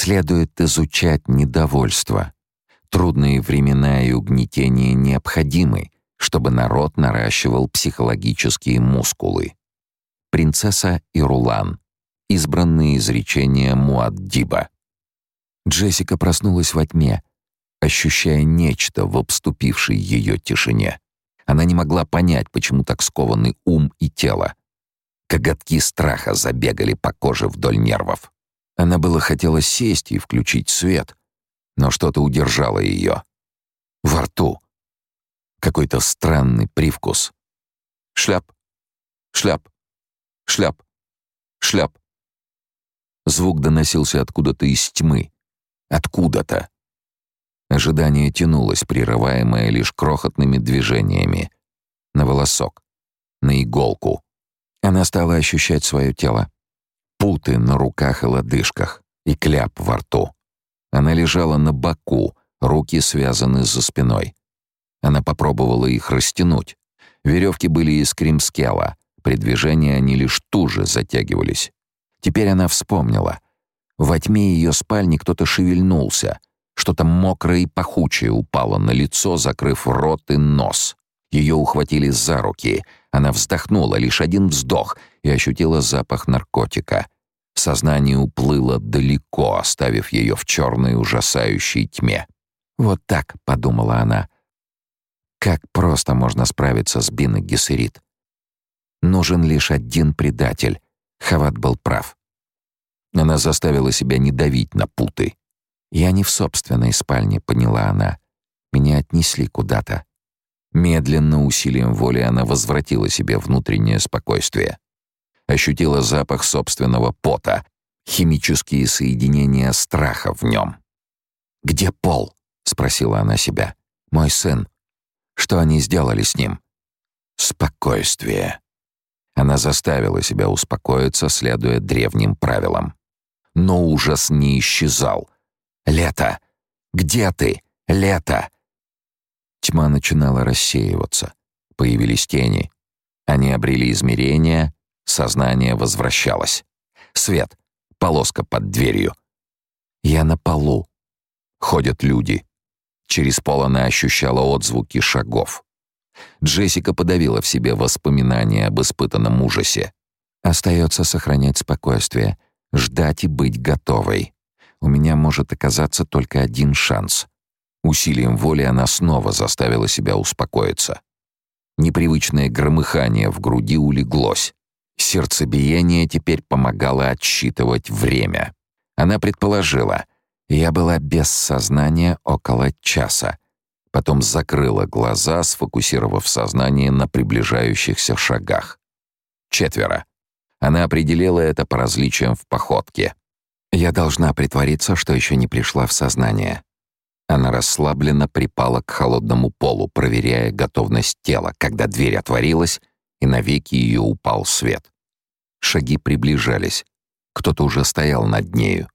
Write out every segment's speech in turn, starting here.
Следует изучать недовольство. Трудные времена и угнетения необходимы, чтобы народ наращивал психологические мускулы. Принцесса и Рулан. Избранные изречения Муаддиба. Джессика проснулась во тьме, ощущая нечто в обступившей ее тишине. Она не могла понять, почему так скованы ум и тело. Коготки страха забегали по коже вдоль нервов. Она было хотела сесть и включить свет, но что-то удержало ее. Во рту. Какой-то странный привкус. Шляп, шляп, шляп, шляп. Звук доносился откуда-то из тьмы. Откуда-то. Ожидание тянулось, прерываемое лишь крохотными движениями. На волосок. На иголку. Она стала ощущать свое тело. Путы на руках и лодыжках. И кляп во рту. Она лежала на боку, руки связаны за спиной. Она попробовала их растянуть. Веревки были из кримскела. При движении они лишь туже затягивались. Теперь она вспомнила. Во тьме ее спальни кто-то шевельнулся. Что-то мокрое и пахучее упало на лицо, закрыв рот и нос. Ее ухватили за руки. Она вздохнула, лишь один вздох, и ощутила запах наркотика. Сознание уплыло далеко, оставив ее в черной ужасающей тьме. «Вот так», — подумала она. «Как просто можно справиться с Бин и Гессерит. Нужен лишь один предатель». Хават был прав. Она заставила себя не давить на путы. «Я не в собственной спальне», — поняла она. «Меня отнесли куда-то». Медленно, усилием воли она возвратила себе внутреннее спокойствие. Ощутила запах собственного пота, химические соединения страха в нем. «Где Пол?» — спросила она себя. «Мой сын. Что они сделали с ним?» «Спокойствие». Она заставила себя успокоиться, следуя древним правилам. Но ужас не исчезал. «Лето! Где ты? Лето!» Тьма начинала рассеиваться. Появились тени. Они обрели измерение, сознание возвращалось. Свет, полоска под дверью. Я на полу. Ходят люди. Через пол она ощущала отзвуки шагов. Джессика подавила в себе воспоминания об испытанном ужасе. Остается сохранять спокойствие, ждать и быть готовой. У меня может оказаться только один шанс. Усилием воли она снова заставила себя успокоиться. Непривычное громыхание в груди улеглось. Сердцебиение теперь помогало отсчитывать время. Она предположила, я была без сознания около часа. Потом закрыла глаза, сфокусировав сознание на приближающихся шагах. Четверо. Она определила это по различиям в походке. Я должна притвориться, что еще не пришла в сознание. Она расслабленно припала к холодному полу, проверяя готовность тела, когда дверь отворилась, и навеки ее упал свет. Шаги приближались. Кто-то уже стоял над нею.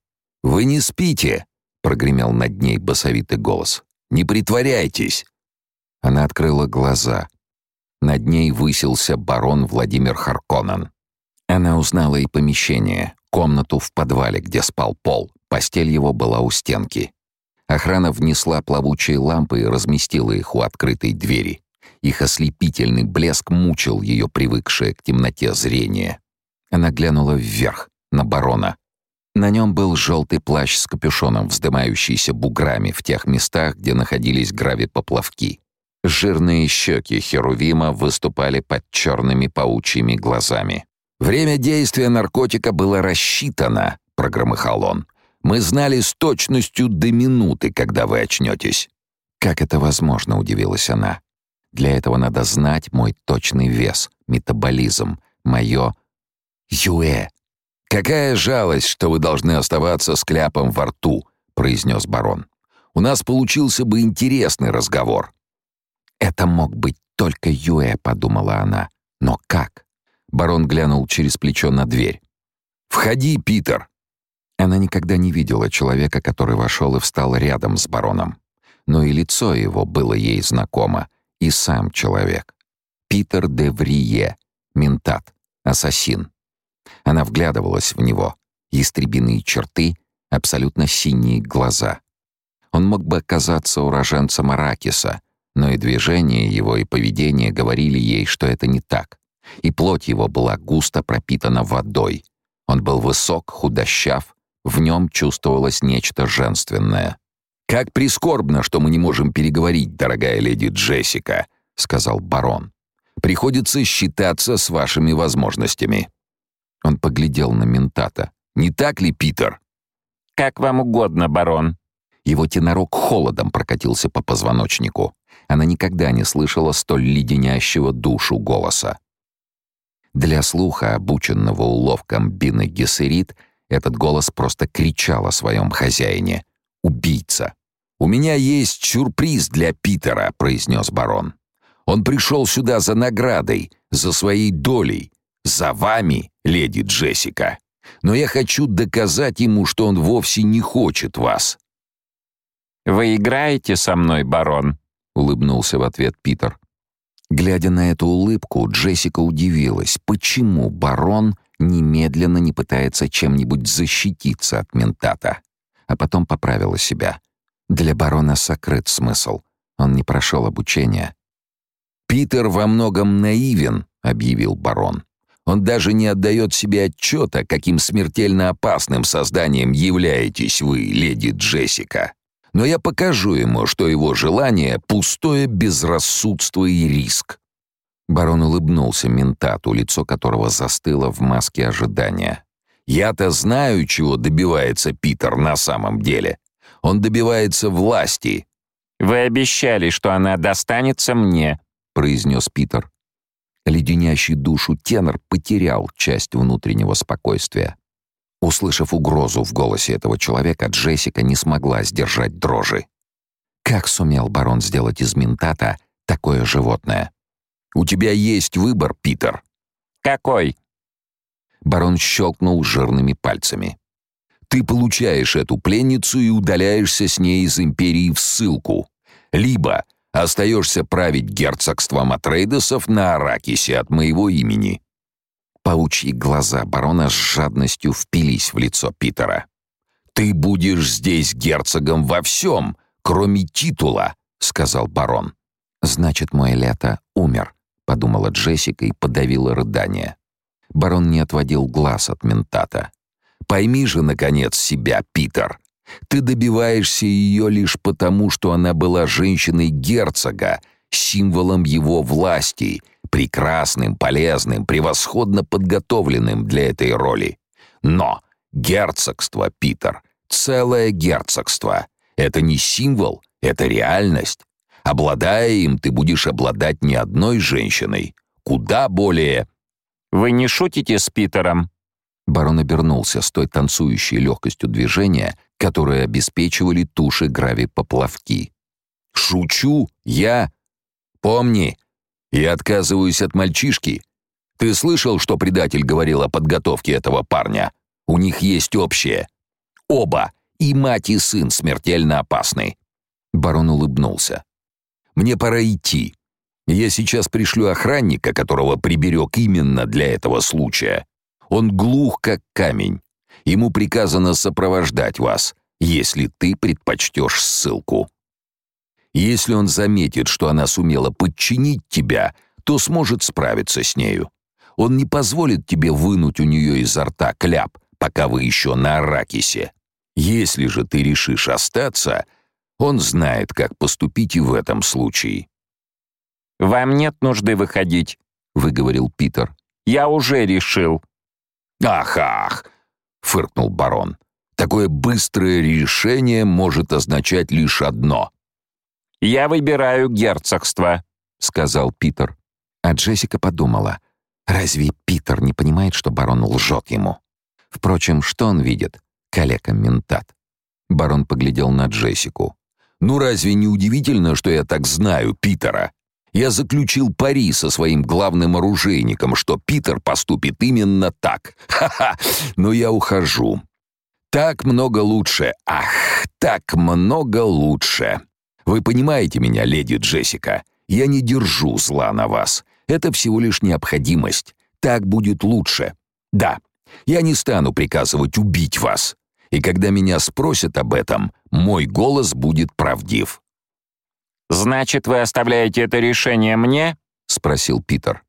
«Вы не спите!» — прогремел над ней басовитый голос. «Не притворяйтесь!» Она открыла глаза. Над ней высился барон Владимир Харконен. Она узнала и помещение, комнату в подвале, где спал Пол. Постель его была у стенки. Охрана внесла плавучие лампы и разместила их у открытой двери. Их ослепительный блеск мучил ее привыкшее к темноте зрение. Она глянула вверх, на барона. На нем был желтый плащ с капюшоном, вздымающийся буграми в тех местах, где находились гравипоплавки. Жирные щеки Херувима выступали под черными паучьими глазами. «Время действия наркотика было рассчитано», — прогромыхал он. «Мы знали с точностью до минуты, когда вы очнетесь». «Как это возможно?» — удивилась она. «Для этого надо знать мой точный вес, метаболизм, мое юэ». «Какая жалость, что вы должны оставаться с кляпом во рту», — произнес барон. «У нас получился бы интересный разговор». «Это мог быть только Юэ», — подумала она. «Но как?» Барон глянул через плечо на дверь. «Входи, Питер!» Она никогда не видела человека, который вошел и встал рядом с бароном. Но и лицо его было ей знакомо, и сам человек. Питер де Врие, ментат, ассасин. Она вглядывалась в него. Ястребиные черты, абсолютно синие глаза. Он мог бы оказаться уроженцем Аракиса, но и движения его, и поведение говорили ей, что это не так. И плоть его была густо пропитана водой. Он был высок, худощав, в нем чувствовалось нечто женственное. «Как прискорбно, что мы не можем переговорить, дорогая леди Джессика», — сказал барон. «Приходится считаться с вашими возможностями». Он поглядел на ментата. «Не так ли, Питер?» «Как вам угодно, барон». Его тенорок холодом прокатился по позвоночнику. Она никогда не слышала столь леденящего душу голоса. Для слуха, обученного уловкам Бины Гессерит, этот голос просто кричал о своем хозяине. «Убийца!» «У меня есть сюрприз для Питера», — произнес барон. «Он пришел сюда за наградой, за своей долей, за вами, леди Джессика. Но я хочу доказать ему, что он вовсе не хочет вас». «Вы играете со мной, барон?» — улыбнулся в ответ Питер. Глядя на эту улыбку, Джессика удивилась, почему барон немедленно не пытается чем-нибудь защититься от ментата. А потом поправила себя. Для барона сокрыт смысл. Он не прошел обучения. «Питер во многом наивен», — объявил барон. «Он даже не отдает себе отчета, каким смертельно опасным созданием являетесь вы, леди Джессика. Но я покажу ему, что его желание — пустое безрассудство и риск». Барон улыбнулся ментату, лицо которого застыло в маске ожидания. «Я-то знаю, чего добивается Питер на самом деле. Он добивается власти». «Вы обещали, что она достанется мне», — произнес Питер. Леденящий душу тенор потерял часть внутреннего спокойствия. Услышав угрозу в голосе этого человека, Джессика не смогла сдержать дрожи. Как сумел барон сделать из ментата такое животное? «У тебя есть выбор, Питер». «Какой?» Барон щелкнул жирными пальцами. «Ты получаешь эту пленницу и удаляешься с ней из Империи в ссылку. Либо остаешься править герцогством Атрейдесов на Аракисе от моего имени». Паучьи глаза барона с жадностью впились в лицо Питера. «Ты будешь здесь герцогом во всем, кроме титула», — сказал барон. «Значит, мой лето умер», — подумала Джессика и подавила рыдание. Барон не отводил глаз от ментата. «Пойми же, наконец, себя, Питер. Ты добиваешься ее лишь потому, что она была женщиной герцога, символом его власти, прекрасным, полезным, превосходно подготовленным для этой роли. Но герцогство, Питер, целое герцогство — это не символ, это реальность. Обладая им, ты будешь обладать не одной женщиной, куда более... «Вы не шутите с Питером?» Барон обернулся с той танцующей легкостью движения, которые обеспечивали туши грави-поплавки. «Шучу? Я? Помни, я отказываюсь от мальчишки. Ты слышал, что предатель говорил о подготовке этого парня? У них есть общее. Оба, и мать, и сын, смертельно опасны». Барон улыбнулся. «Мне пора идти. Я сейчас пришлю охранника, которого приберег именно для этого случая. Он глух, как камень. Ему приказано сопровождать вас, если ты предпочтешь ссылку. Если он заметит, что она сумела подчинить тебя, то сможет справиться с нею. Он не позволит тебе вынуть у нее изо рта кляп, пока вы еще на Аракисе. Если же ты решишь остаться, он знает, как поступить и в этом случае. «Вам нет нужды выходить», — выговорил Питер. «Я уже решил». «Ах, ах!» — фыркнул барон. «Такое быстрое решение может означать лишь одно». «Я выбираю герцогство», — сказал Питер. А Джессика подумала, разве Питер не понимает, что барон лжет ему? Впрочем, что он видит? Калека-ментат. Барон поглядел на Джессику. «Ну разве не удивительно, что я так знаю Питера? Я заключил пари со своим главным оружейником, что Питер поступит именно так. Ха-ха, но я ухожу. Так много лучше. Ах, так много лучше. Вы понимаете меня, леди Джессика? Я не держу зла на вас. Это всего лишь необходимость. Так будет лучше. Да, я не стану приказывать убить вас. И когда меня спросят об этом, мой голос будет правдив». «Значит, вы оставляете это решение мне?» — спросил Питер.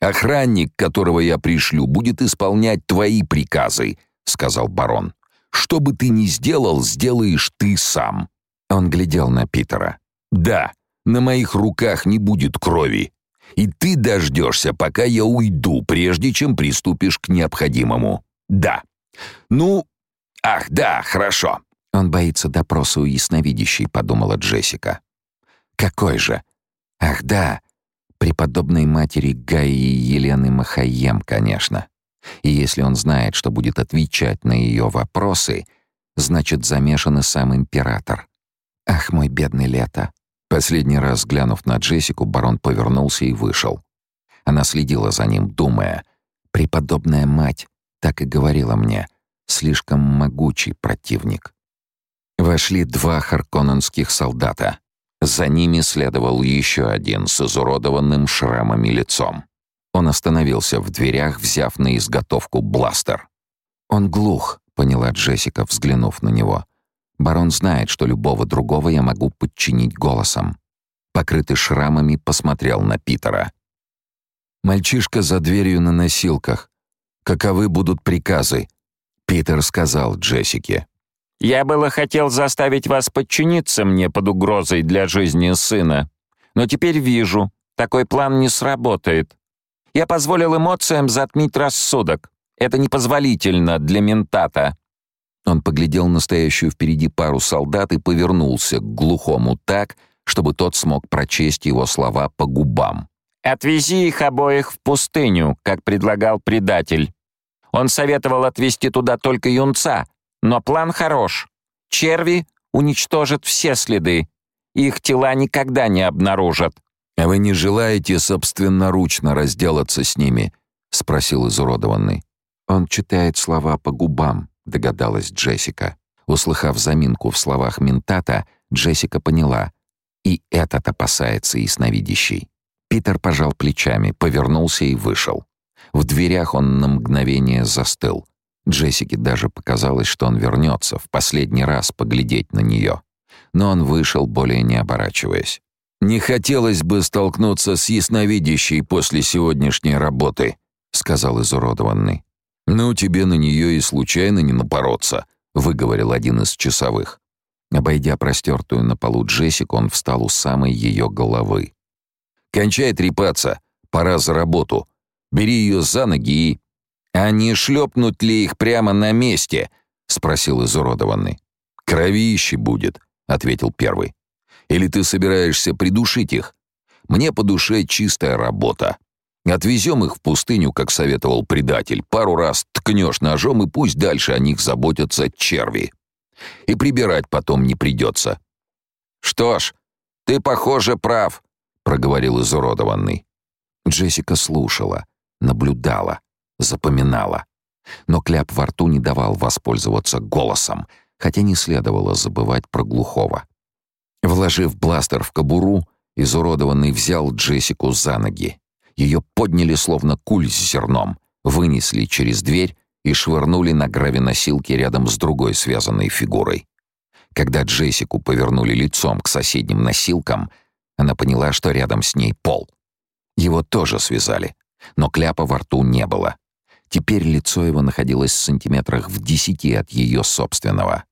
«Охранник, которого я пришлю, будет исполнять твои приказы», — сказал барон. «Что бы ты ни сделал, сделаешь ты сам». Он глядел на Питера. «Да, на моих руках не будет крови. И ты дождешься, пока я уйду, прежде чем приступишь к необходимому. Да. Ну, ах, да, хорошо». «Он боится допроса у ясновидящей», — подумала Джессика. «Какой же? Ах, да, преподобной матери Гаи Елены Махаем, конечно. И если он знает, что будет отвечать на ее вопросы, значит, замешан и сам император. Ах, мой бедный Лето. Последний раз глянув на Джессику, барон повернулся и вышел. Она следила за ним, думая, «Преподобная мать так и говорила мне, слишком могучий противник». Вошли два харконненских солдата. За ними следовал еще один с изуродованным шрамами лицом. Он остановился в дверях, взяв на изготовку бластер. «Он глух», — поняла Джессика, взглянув на него. «Барон знает, что любого другого я могу подчинить голосом». Покрытый шрамами, посмотрел на Питера. «Мальчишка за дверью на носилках. Каковы будут приказы?» Питер сказал Джессике. «Я было хотел заставить вас подчиниться мне под угрозой для жизни сына, но теперь вижу, такой план не сработает. Я позволил эмоциям затмить рассудок. Это непозволительно для ментата». Он поглядел на стоящую впереди пару солдат и повернулся к глухому так, чтобы тот смог прочесть его слова по губам. «Отвези их обоих в пустыню, как предлагал предатель. Он советовал отвезти туда только юнца, но план хорош. Черви уничтожат все следы. Их тела никогда не обнаружат. «А вы не желаете собственноручно разделаться с ними?» — спросил изуродованный. «Он читает слова по губам», — догадалась Джессика. Услыхав заминку в словах ментата, Джессика поняла. И этот опасается ясновидящий. Питер пожал плечами, повернулся и вышел. В дверях он на мгновение застыл. Джессике даже показалось, что он вернется в последний раз поглядеть на нее. Но он вышел, более не оборачиваясь. «Не хотелось бы столкнуться с ясновидящей после сегодняшней работы», — сказал изуродованный. «Ну, тебе на нее и случайно не напороться», — выговорил один из часовых. Обойдя простертую на полу Джессику, он встал у самой ее головы. «Кончай трепаться, пора за работу. Бери ее за ноги и...» «А не шлепнуть ли их прямо на месте?» — спросил изуродованный. «Кровище будет», — ответил первый. Или ты собираешься придушить их? Мне по душе чистая работа. Отвезем их в пустыню, как советовал предатель. Пару раз ткнешь ножом, и пусть дальше о них заботятся черви. И прибирать потом не придется. «Что ж, ты, похоже, прав», — проговорил изуродованный. Джессика слушала, наблюдала, запоминала. Но кляп во рту не давал воспользоваться голосом, хотя не следовало забывать про глухого. Вложив бластер в кобуру, изуродованный взял Джессику за ноги. Ее подняли словно куль с зерном, вынесли через дверь и швырнули на гравиносилки рядом с другой связанной фигурой. Когда Джессику повернули лицом к соседним носилкам, она поняла, что рядом с ней пол. Его тоже связали, но кляпа во рту не было. Теперь лицо его находилось в сантиметрах в десяти от ее собственного.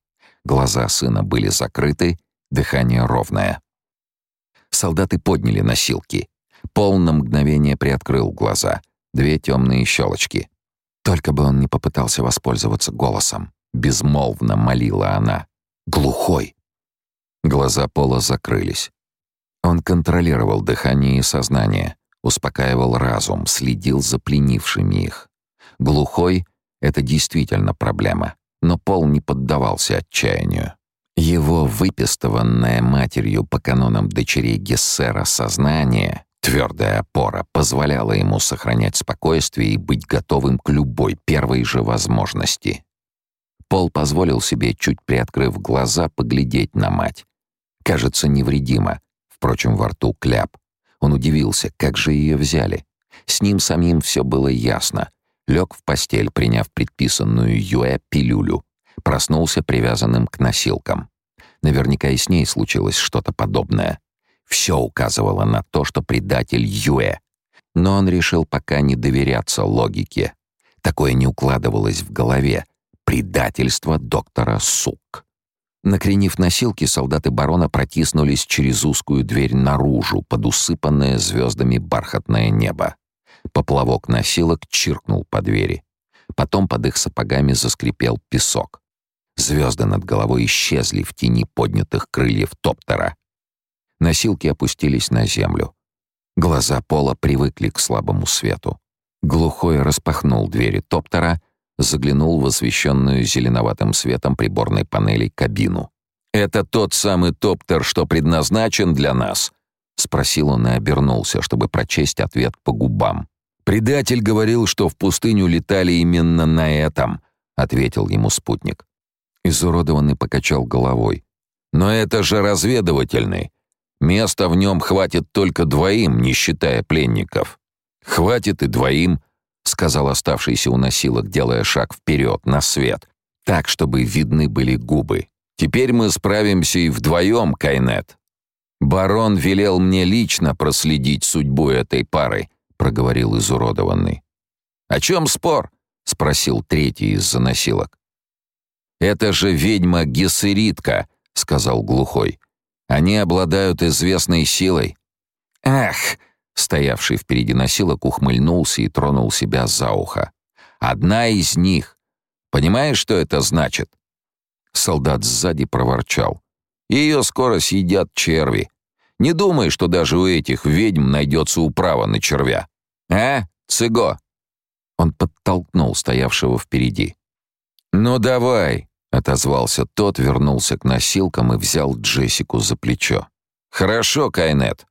Глаза сына были закрыты, Дыхание ровное. Солдаты подняли носилки. Пол на мгновение приоткрыл глаза. Две темные щелочки. Только бы он не попытался воспользоваться голосом. Безмолвно молила она. «Глухой!» Глаза Пола закрылись. Он контролировал дыхание и сознание, успокаивал разум, следил за пленившими их. Глухой — это действительно проблема, но Пол не поддавался отчаянию. Его выпистованное матерью по канонам дочерей Гессера сознание, твердая опора, позволяла ему сохранять спокойствие и быть готовым к любой первой же возможности. Пол позволил себе, чуть приоткрыв глаза, поглядеть на мать. Кажется, невредимо. Впрочем, во рту кляп. Он удивился, как же ее взяли. С ним самим все было ясно. Лег в постель, приняв предписанную Юэ пилюлю. Проснулся привязанным к носилкам. Наверняка и с ней случилось что-то подобное. Все указывало на то, что предатель Юэ. Но он решил пока не доверяться логике. Такое не укладывалось в голове. Предательство доктора Сук. Накренив носилки, солдаты барона протиснулись через узкую дверь наружу, под усыпанное звездами бархатное небо. Поплавок носилок чиркнул по двери. Потом под их сапогами заскрипел песок. Звезды над головой исчезли в тени поднятых крыльев топтера. Носилки опустились на землю. Глаза Пола привыкли к слабому свету. Глухой распахнул двери топтера, заглянул в освещенную зеленоватым светом приборной панели кабину. «Это тот самый топтер, что предназначен для нас?» — спросил он и обернулся, чтобы прочесть ответ по губам. «Предатель говорил, что в пустыню летали именно на этом», — ответил ему спутник. Изуродованный покачал головой. «Но это же разведывательный. Места в нем хватит только двоим, не считая пленников». «Хватит и двоим», — сказал оставшийся у носилок, делая шаг вперед, на свет, так, чтобы видны были губы. «Теперь мы справимся и вдвоем, Кайнет. Барон велел мне лично проследить судьбу этой пары», — проговорил изуродованный. «О чем спор?» — спросил третий из-за носилок. «Это же ведьма Гессеритка», — сказал глухой. «Они обладают известной силой». «Ах!» Стоявший впереди носилок ухмыльнулся и тронул себя за ухо. «Одна из них. Понимаешь, что это значит?» Солдат сзади проворчал. «Ее скоро съедят черви. Не думай, что даже у этих ведьм найдется управа на червя. А, Цыго?» Он подтолкнул стоявшего впереди. «Ну давай!» — отозвался тот, вернулся к носилкам и взял Джессику за плечо. «Хорошо, Кайнет.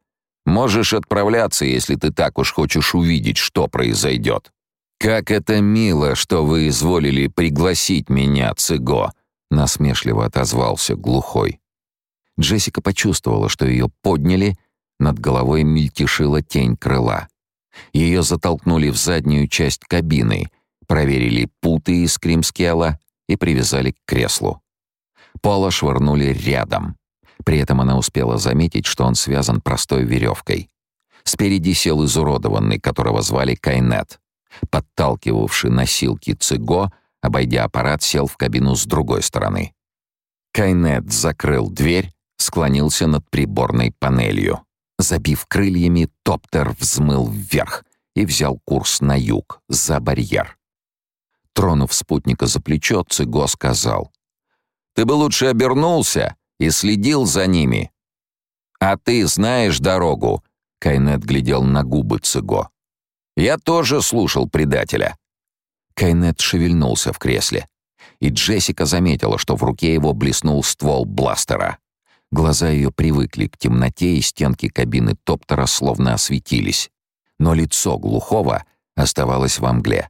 Можешь отправляться, если ты так уж хочешь увидеть, что произойдет. Как это мило, что вы изволили пригласить меня, Цыго, насмешливо отозвался глухой. Джессика почувствовала, что ее подняли, над головой мельтешила тень крыла. Ее затолкнули в заднюю часть кабины, проверили путы из кримскела и привязали к креслу. Пола швырнули рядом. При этом она успела заметить, что он связан простой веревкой. Спереди сел изуродованный, которого звали Кайнет. Подталкивавший носилки Цыго, обойдя аппарат, сел в кабину с другой стороны. Кайнет закрыл дверь, склонился над приборной панелью. Забив крыльями, топтер взмыл вверх и взял курс на юг, за барьер. Тронув спутника за плечо, Цыго сказал. «Ты бы лучше обернулся и следил за ними. А ты знаешь дорогу?» Кайнет глядел на губы Цыго. «Я тоже слушал предателя». Кайнет шевельнулся в кресле, и Джессика заметила, что в руке его блеснул ствол бластера. Глаза ее привыкли к темноте, и стенки кабины топтера словно осветились. Но лицо глухого оставалось во мгле.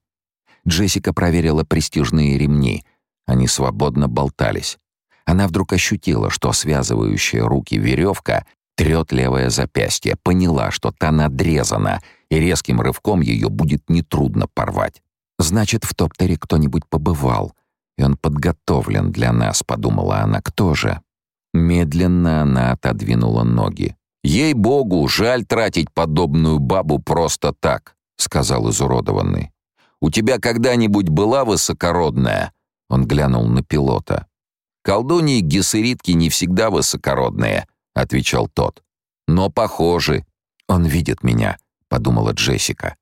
Джессика проверила престижные ремни. Они свободно болтались. Она вдруг ощутила, что связывающая руки веревка трет левое запястье, поняла, что та надрезана, и резким рывком ее будет нетрудно порвать. «Значит, в топтере кто-нибудь побывал, и он подготовлен для нас», — подумала она. «Кто же?» Медленно она отодвинула ноги. «Ей-богу, жаль тратить подобную бабу просто так», — сказал изуродованный. «У тебя когда-нибудь была высокородная?» Он глянул на пилота. «Колдуньи гессеритки не всегда высокородные», — отвечал тот. «Но похожи». «Он видит меня», — подумала Джессика.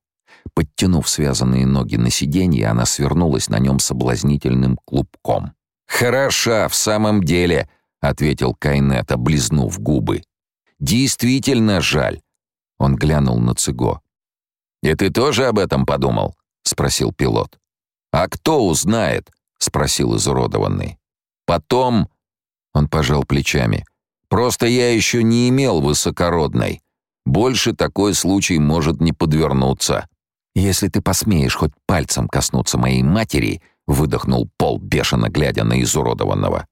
Подтянув связанные ноги на сиденье, она свернулась на нем соблазнительным клубком. «Хороша, в самом деле», — ответил Кайнет, облизнув губы. «Действительно жаль». Он глянул на Цыго. «И ты тоже об этом подумал?» — спросил пилот. «А кто узнает?» — спросил изуродованный. Потом...» Он пожал плечами. «Просто я еще не имел высокородной. Больше такой случай может не подвернуться». «Если ты посмеешь хоть пальцем коснуться моей матери», — выдохнул Пол, бешено глядя на изуродованного.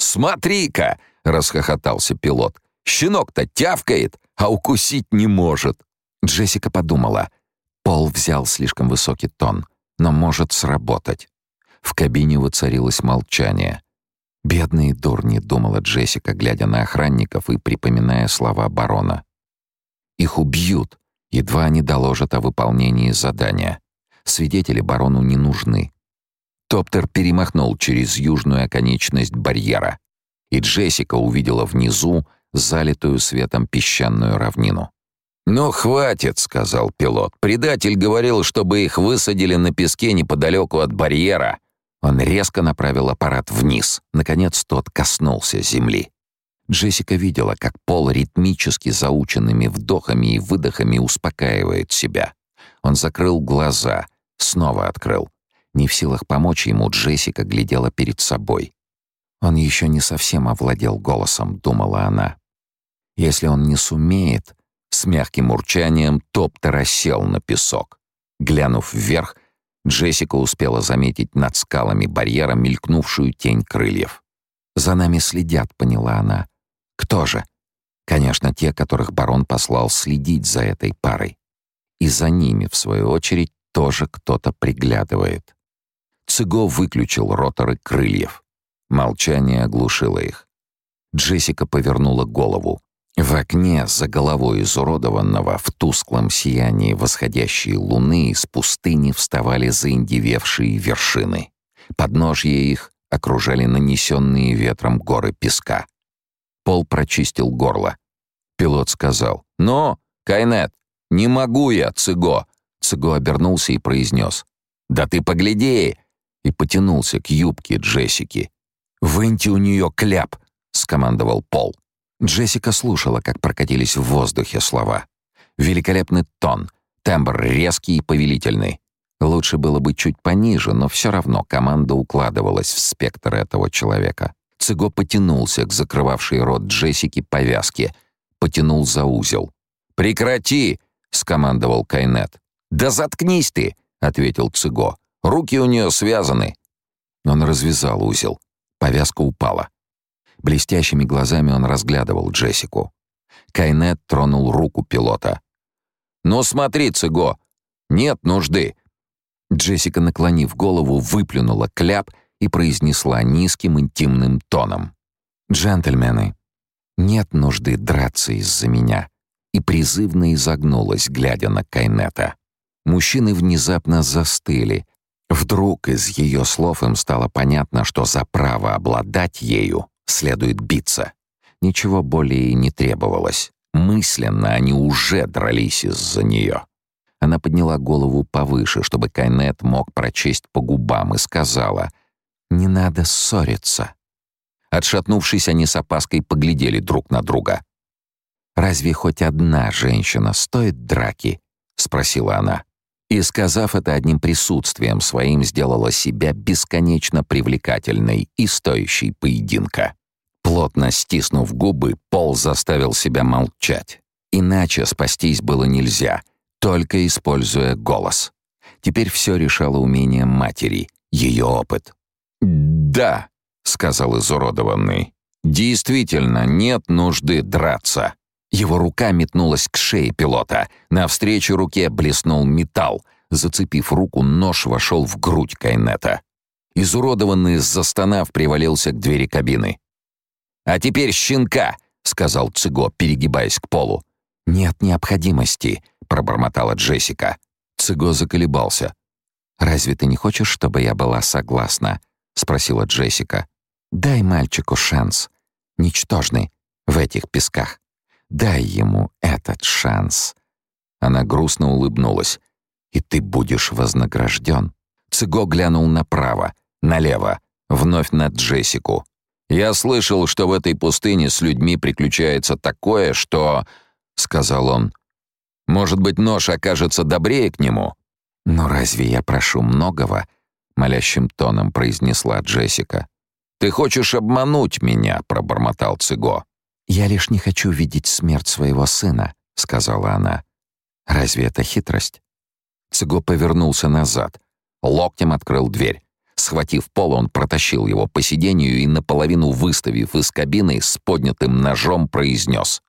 «Смотри-ка!» — расхохотался пилот. «Щенок-то тявкает, а укусить не может». Джессика подумала. Пол взял слишком высокий тон, но может сработать. В кабине воцарилось молчание. «Бедные дурни», — думала Джессика, глядя на охранников и припоминая слова барона. «Их убьют, едва они доложат о выполнении задания. Свидетели барону не нужны». Топтер перемахнул через южную оконечность барьера, и Джессика увидела внизу залитую светом песчаную равнину. «Ну, хватит», — сказал пилот. «Предатель говорил, чтобы их высадили на песке неподалеку от барьера». Он резко направил аппарат вниз. Наконец тот коснулся земли. Джессика видела, как Пол ритмически заученными вдохами и выдохами успокаивает себя. Он закрыл глаза, снова открыл. Не в силах помочь ему, Джессика глядела перед собой. «Он еще не совсем овладел голосом», — думала она. «Если он не сумеет...» С мягким урчанием Топтер рассел на песок. Глянув вверх, Джессика успела заметить над скалами барьера мелькнувшую тень крыльев. «За нами следят», — поняла она. «Кто же?» «Конечно, те, которых барон послал следить за этой парой. И за ними, в свою очередь, тоже кто-то приглядывает». Цыго выключил роторы крыльев. Молчание оглушило их. Джессика повернула голову. В окне за головой изуродованного в тусклом сиянии восходящей луны из пустыни вставали заиндевевшие вершины. Подножья их окружали нанесенные ветром горы песка. Пол прочистил горло. Пилот сказал «Но, Кайнет, не могу я, Цыго!» Цыго обернулся и произнес «Да ты погляди!» И потянулся к юбке Джессики. «Выньте у нее кляп!» — скомандовал Пол. Джессика слушала, как прокатились в воздухе слова. Великолепный тон, тембр резкий и повелительный. Лучше было быть чуть пониже, но все равно команда укладывалась в спектр этого человека. Цыго потянулся к закрывавшей рот Джессики повязке, потянул за узел. «Прекрати!» — скомандовал Кайнет. «Да заткнись ты!» — ответил Цыго. «Руки у нее связаны». Он развязал узел. Повязка упала. Блестящими глазами он разглядывал Джессику. Кайнет тронул руку пилота. «Ну смотри, Цыго, нет нужды!» Джессика, наклонив голову, выплюнула кляп и произнесла низким интимным тоном. «Джентльмены, нет нужды драться из-за меня», и призывно изогнулась, глядя на Кайнета. Мужчины внезапно застыли. Вдруг из ее слов им стало понятно, что за право обладать ею следует биться. Ничего более и не требовалось. Мысленно они уже дрались из-за нее. Она подняла голову повыше, чтобы Кайнет мог прочесть по губам, и сказала «Не надо ссориться». Отшатнувшись, они с опаской поглядели друг на друга. «Разве хоть одна женщина стоит драки?» — спросила она. И, сказав это одним присутствием своим, сделала себя бесконечно привлекательной и стоящей поединка. Плотно стиснув губы, Пол заставил себя молчать. Иначе спастись было нельзя, только используя голос. Теперь все решало умение матери, ее опыт. «Да», — сказал изуродованный, — «действительно нет нужды драться». Его рука метнулась к шее пилота. Навстречу руке блеснул металл. Зацепив руку, нож вошел в грудь Кайнета. Изуродованный, застонав, привалился к двери кабины. «А теперь щенка!» — сказал Цыго, перегибаясь к полу. «Нет необходимости», — пробормотала Джессика. Цыго заколебался. «Разве ты не хочешь, чтобы я была согласна?» — спросила Джессика. «Дай мальчику шанс. Ничтожный в этих песках. Дай ему этот шанс». Она грустно улыбнулась. «И ты будешь вознагражден». Цыго глянул направо, налево, вновь на Джессику. «Я слышал, что в этой пустыне с людьми приключается такое, что...» — сказал он. «Может быть, нож окажется добрее к нему?» «Но разве я прошу многого?» — молящим тоном произнесла Джессика. «Ты хочешь обмануть меня?» — пробормотал Цыго. «Я лишь не хочу видеть смерть своего сына», — сказала она. «Разве это хитрость?» Цыго повернулся назад, локтем открыл дверь. Схватив пол, он протащил его по сиденью и, наполовину выставив из кабины, с поднятым ножом произнес.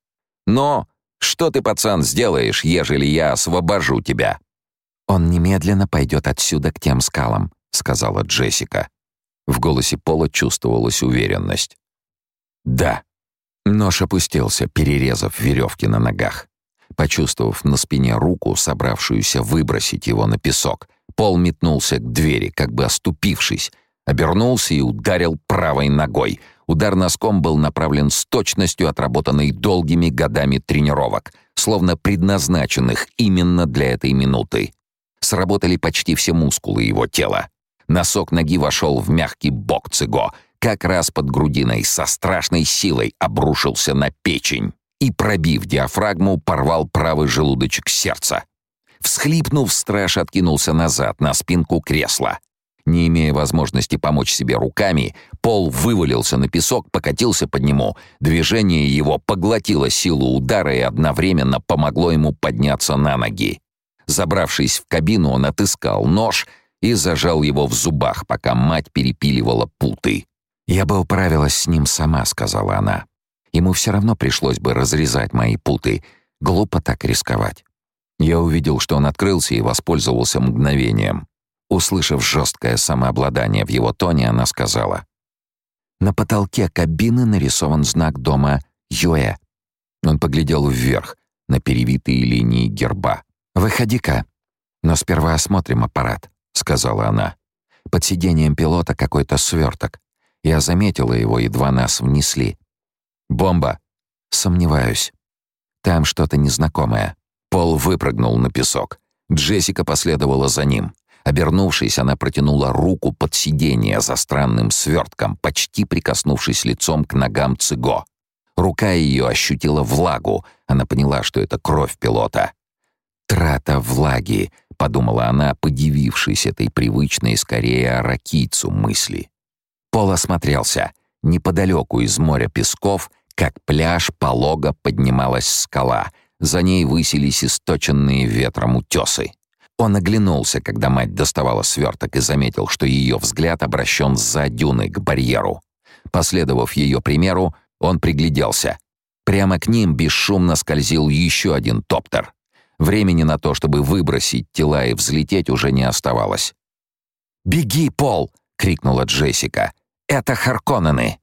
«Но что ты, пацан, сделаешь, ежели я освобожу тебя?» «Он немедленно пойдет отсюда к тем скалам», — сказала Джессика. В голосе Пола чувствовалась уверенность. «Да». Нож опустился, перерезав веревки на ногах. Почувствовав на спине руку, собравшуюся выбросить его на песок, Пол метнулся к двери, как бы оступившись, обернулся и ударил правой ногой. Удар носком был направлен с точностью, отработанной долгими годами тренировок, словно предназначенных именно для этой минуты. Сработали почти все мускулы его тела. Носок ноги вошел в мягкий бок Цыго, как раз под грудиной, со страшной силой обрушился на печень и, пробив диафрагму, порвал правый желудочек сердца. Всхлипнув, страж откинулся назад на спинку кресла. Не имея возможности помочь себе руками, Пол вывалился на песок, покатился под нему. Движение его поглотило силу удара и одновременно помогло ему подняться на ноги. Забравшись в кабину, он отыскал нож и зажал его в зубах, пока мать перепиливала путы. «Я бы управилась с ним сама», — сказала она. «Ему все равно пришлось бы разрезать мои путы. Глупо так рисковать». Я увидел, что он открылся и воспользовался мгновением. Услышав жесткое самообладание в его тоне, она сказала. «На потолке кабины нарисован знак дома Юэ». Он поглядел вверх, на перевитые линии герба. «Выходи-ка, но сперва осмотрим аппарат», — сказала она. «Под сиденьем пилота какой-то сверток. Я заметила его, едва нас внесли. Бомба. Сомневаюсь. Там что-то незнакомое». Пол выпрыгнул на песок. Джессика последовала за ним. Обернувшись, она протянула руку под сиденье за странным свертком, почти прикоснувшись лицом к ногам Цыго. Рука ее ощутила влагу. Она поняла, что это кровь пилота. «Трата влаги», — подумала она, подивившись этой привычной, скорее, аракийцу мысли. Пол осмотрелся. Неподалеку из моря песков, как пляж, полого поднималась скала — за ней высились источенные ветром утесы. Он оглянулся, когда мать доставала сверток и заметил, что ее взгляд обращен за дюны к барьеру. Последовав ее примеру, он пригляделся. Прямо к ним бесшумно скользил еще один топтер. Времени на то, чтобы выбросить тела и взлететь, уже не оставалось. «Беги, Пол!» — крикнула Джессика. «Это Харконнены!»